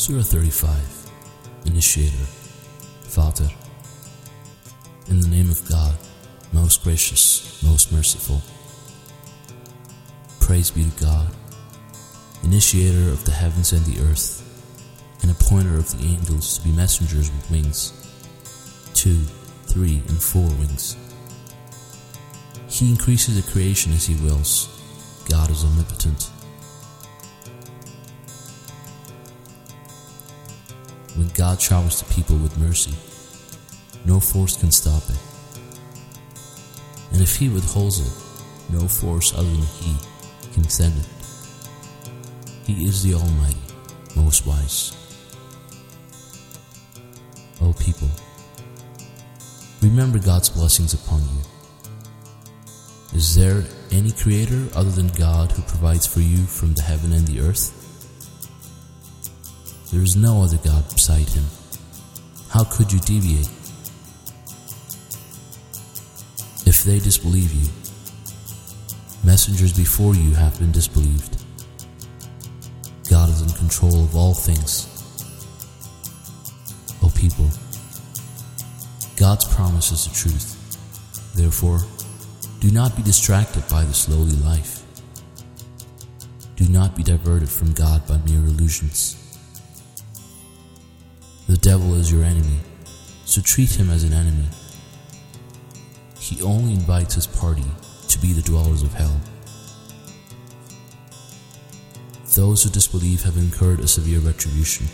Surah 35 Initiator Fater In the name of God, most gracious, most merciful. Praise be to God, initiator of the heavens and the earth, and appointer of the angels to be messengers with wings, two, three, and four wings. He increases the creation as he wills. God is omnipotent. God showers the people with mercy, no force can stop it. And if He withholds it, no force other than He can send it. He is the Almighty, most wise. O people, remember God's blessings upon you. Is there any creator other than God who provides for you from the heaven and the earth? There is no other God beside him. How could you deviate? If they disbelieve you, messengers before you have been disbelieved. God is in control of all things. O people, God's promise is the truth. Therefore, do not be distracted by this lowly life. Do not be diverted from God by mere illusions. The devil is your enemy, so treat him as an enemy. He only invites his party to be the dwellers of hell. Those who disbelieve have incurred a severe retribution,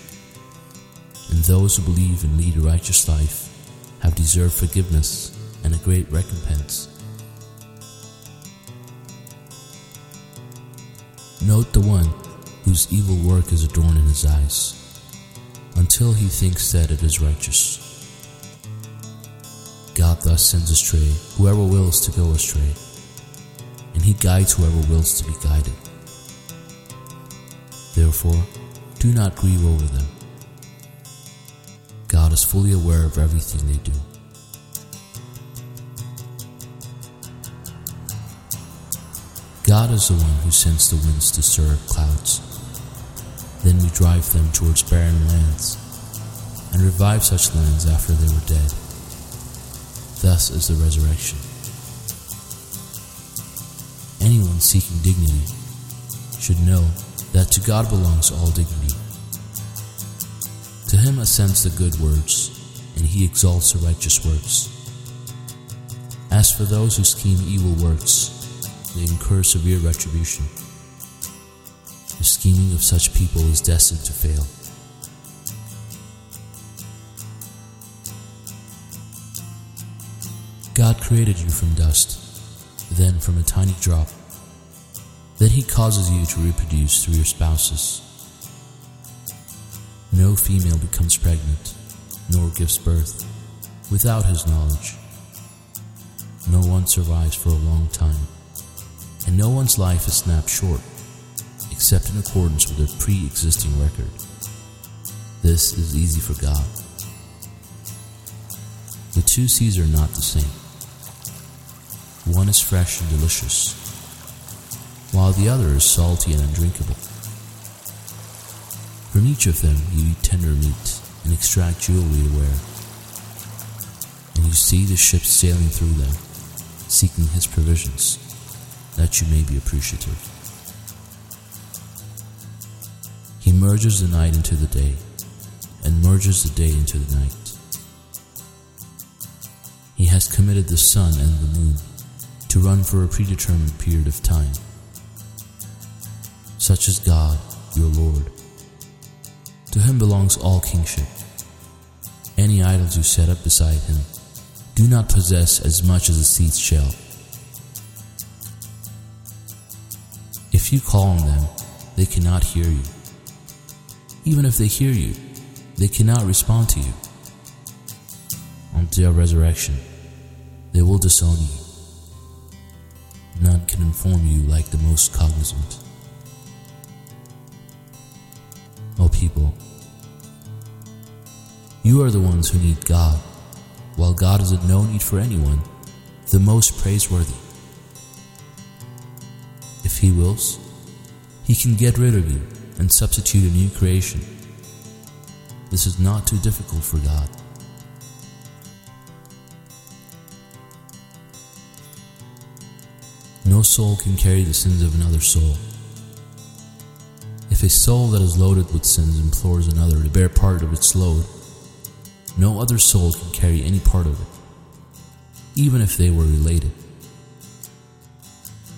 and those who believe and lead a righteous life have deserved forgiveness and a great recompense. Note the one whose evil work is adorned in his eyes until he thinks that it is righteous. God thus sends astray whoever wills to go astray, and he guides whoever wills to be guided. Therefore, do not grieve over them. God is fully aware of everything they do. God is the one who sends the winds to stir up clouds then we drive them towards barren lands, and revive such lands after they were dead. Thus is the resurrection. Anyone seeking dignity should know that to God belongs all dignity. To him ascends the good words, and he exalts the righteous works. As for those who scheme evil works, they incur severe retribution. The scheming of such people is destined to fail. God created you from dust, then from a tiny drop. Then He causes you to reproduce through your spouses. No female becomes pregnant, nor gives birth, without His knowledge. No one survives for a long time, and no one's life is snapped short except in accordance with their pre existing record. This is easy for God. The two seas are not the same. One is fresh and delicious, while the other is salty and undrinkable. From each of them you eat tender meat and extract jewelry to wear, and you see the ships sailing through them, seeking his provisions, that you may be appreciative. Merges the night into the day, and merges the day into the night. He has committed the sun and the moon to run for a predetermined period of time. Such is God, your Lord. To him belongs all kingship. Any idols you set up beside him do not possess as much as a seed's shell. If you call on them, they cannot hear you. Even if they hear you, they cannot respond to you. Their resurrection, they will disown you. None can inform you like the most cognizant. O people, you are the ones who need God, while God is at no need for anyone, the most praiseworthy. If He wills, He can get rid of you and substitute a new creation, This is not too difficult for God. No soul can carry the sins of another soul. If a soul that is loaded with sins implores another to bear part of its load, no other soul can carry any part of it, even if they were related.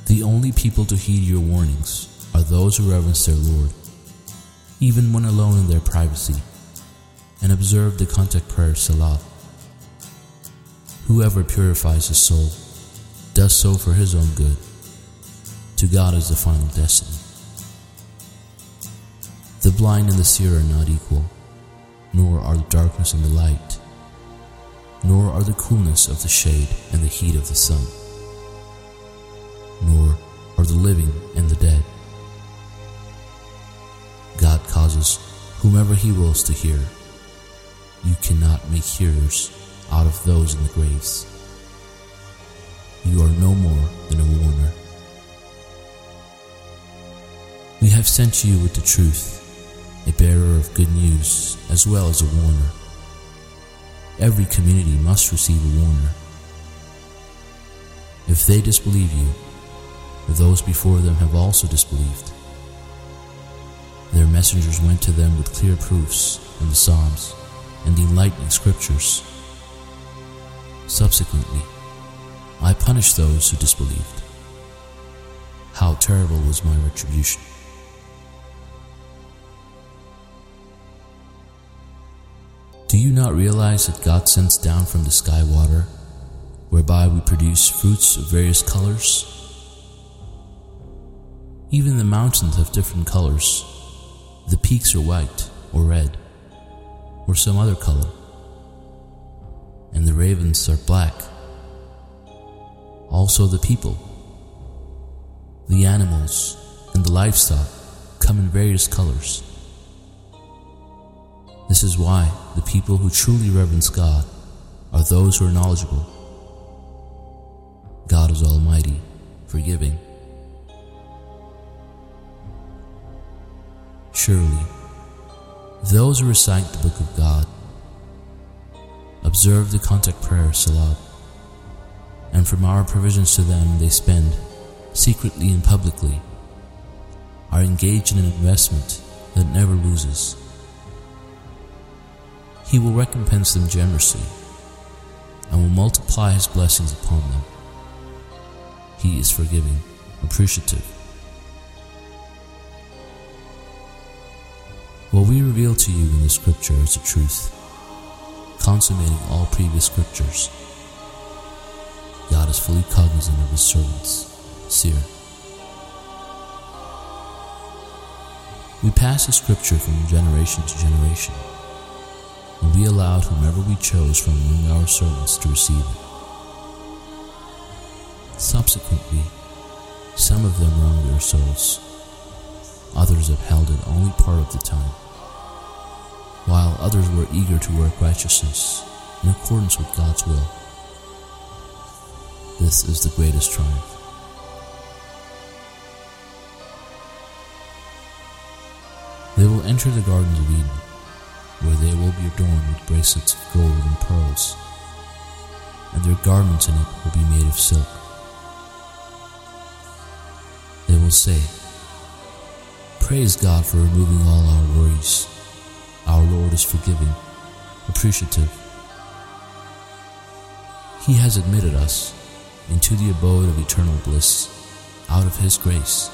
The only people to heed your warnings are those who reverence their Lord, even when alone in their privacy, and observe the contact prayer Salat. Whoever purifies his soul does so for his own good. To God is the final destiny. The blind and the seer are not equal, nor are the darkness and the light, nor are the coolness of the shade and the heat of the sun, nor are the living whomever He wills to hear. You cannot make hearers out of those in the graves. You are no more than a warner. We have sent you with the truth, a bearer of good news as well as a warner. Every community must receive a warner. If they disbelieve you, those before them have also disbelieved. Their messengers went to them with clear proofs in the Psalms and the enlightening scriptures. Subsequently, I punished those who disbelieved. How terrible was my retribution! Do you not realize that God sends down from the sky water, whereby we produce fruits of various colors? Even the mountains have different colors. The peaks are white or red or some other color, and the ravens are black. Also, the people, the animals, and the livestock come in various colors. This is why the people who truly reverence God are those who are knowledgeable. God is Almighty, forgiving. Surely, those who recite the Book of God, observe the contact prayer Salat, and from our provisions to them they spend, secretly and publicly, are engaged in an investment that never loses. He will recompense them generously and will multiply His blessings upon them. He is forgiving, appreciative. What we reveal to you in the scripture is the truth, consummating all previous scriptures. God is fully cognizant of His servants. Seer. We pass the scripture from generation to generation and we allowed whomever we chose from among our servants to receive it. Subsequently, some of them wronged their souls, others upheld it only part of the time, while others were eager to work righteousness in accordance with God's will. This is the greatest triumph. They will enter the gardens of Eden where they will be adorned with bracelets of gold and pearls, and their garments in it will be made of silk. They will say, Praise God for removing all our worries. Our Lord is forgiving, appreciative. He has admitted us into the abode of eternal bliss out of His grace.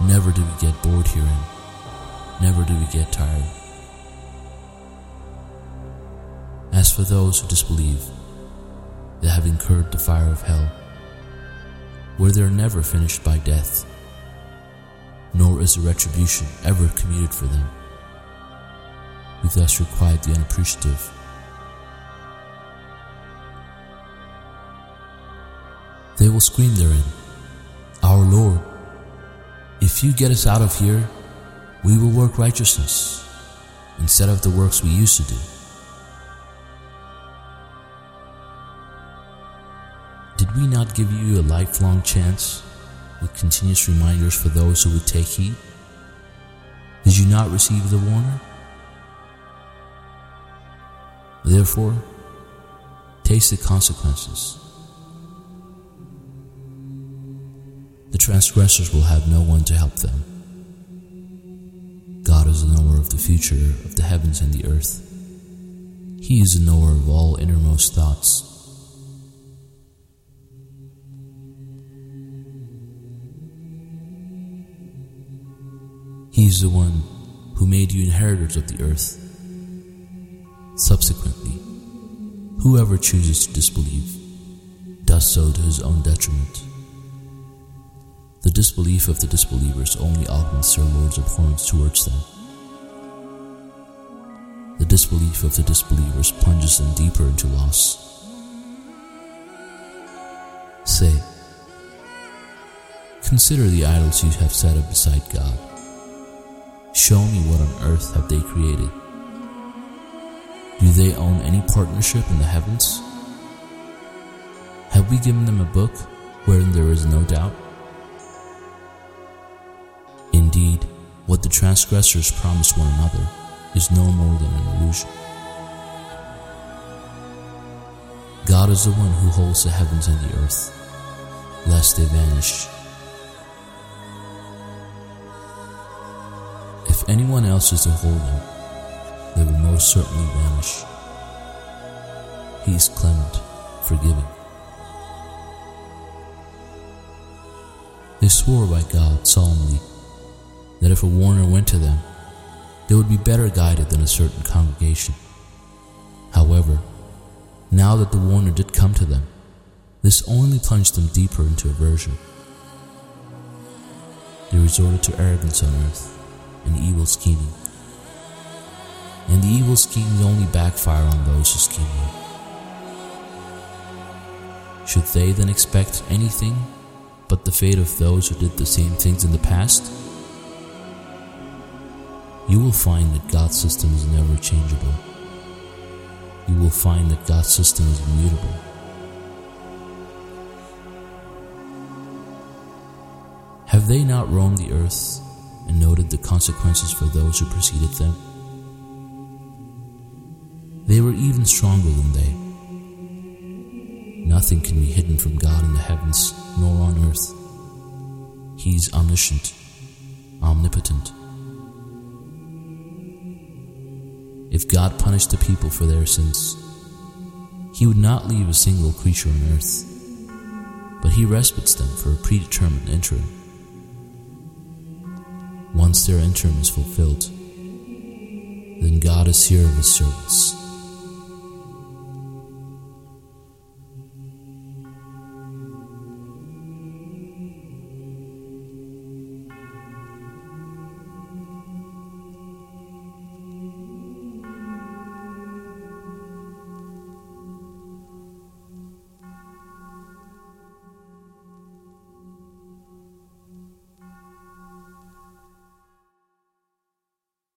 Never do we get bored herein never do we get tired. As for those who disbelieve, they have incurred the fire of hell, where they are never finished by death, nor is the retribution ever commuted for them. We thus requite the unappreciative. They will scream therein, Our Lord, if you get us out of here, we will work righteousness instead of the works we used to do. Did we not give you a lifelong chance with continuous reminders for those who would take heed? Did you not receive the warning? Therefore, taste the consequences. The transgressors will have no one to help them. God is the knower of the future, of the heavens and the earth. He is the knower of all innermost thoughts. Is the one who made you inheritors of the earth. Subsequently, whoever chooses to disbelieve does so to his own detriment. The disbelief of the disbelievers only augments their Lord's abhorrence towards them. The disbelief of the disbelievers plunges them deeper into loss. Say, Consider the idols you have set up beside God. Show me what on earth have they created. Do they own any partnership in the heavens? Have we given them a book wherein there is no doubt? Indeed, what the transgressors promise one another is no more than an illusion. God is the one who holds the heavens and the earth, lest they vanish. Anyone else is to hold them, they will most certainly vanish. He is clement, forgiving. They swore by God solemnly that if a warner went to them, they would be better guided than a certain congregation. However, now that the warner did come to them, this only plunged them deeper into aversion. They resorted to arrogance on earth and evil scheming. And the evil schemes only backfire on those who scheme them. Should they then expect anything but the fate of those who did the same things in the past? you will find that God's system is never changeable. You will find that God's system is immutable. Have they not roamed the earth and noted the consequences for those who preceded them? They were even stronger than they. Nothing can be hidden from God in the heavens nor on earth. He is omniscient, omnipotent. If God punished the people for their sins, He would not leave a single creature on earth, but He respites them for a predetermined interim. Once their interim is fulfilled, then God is here of His servants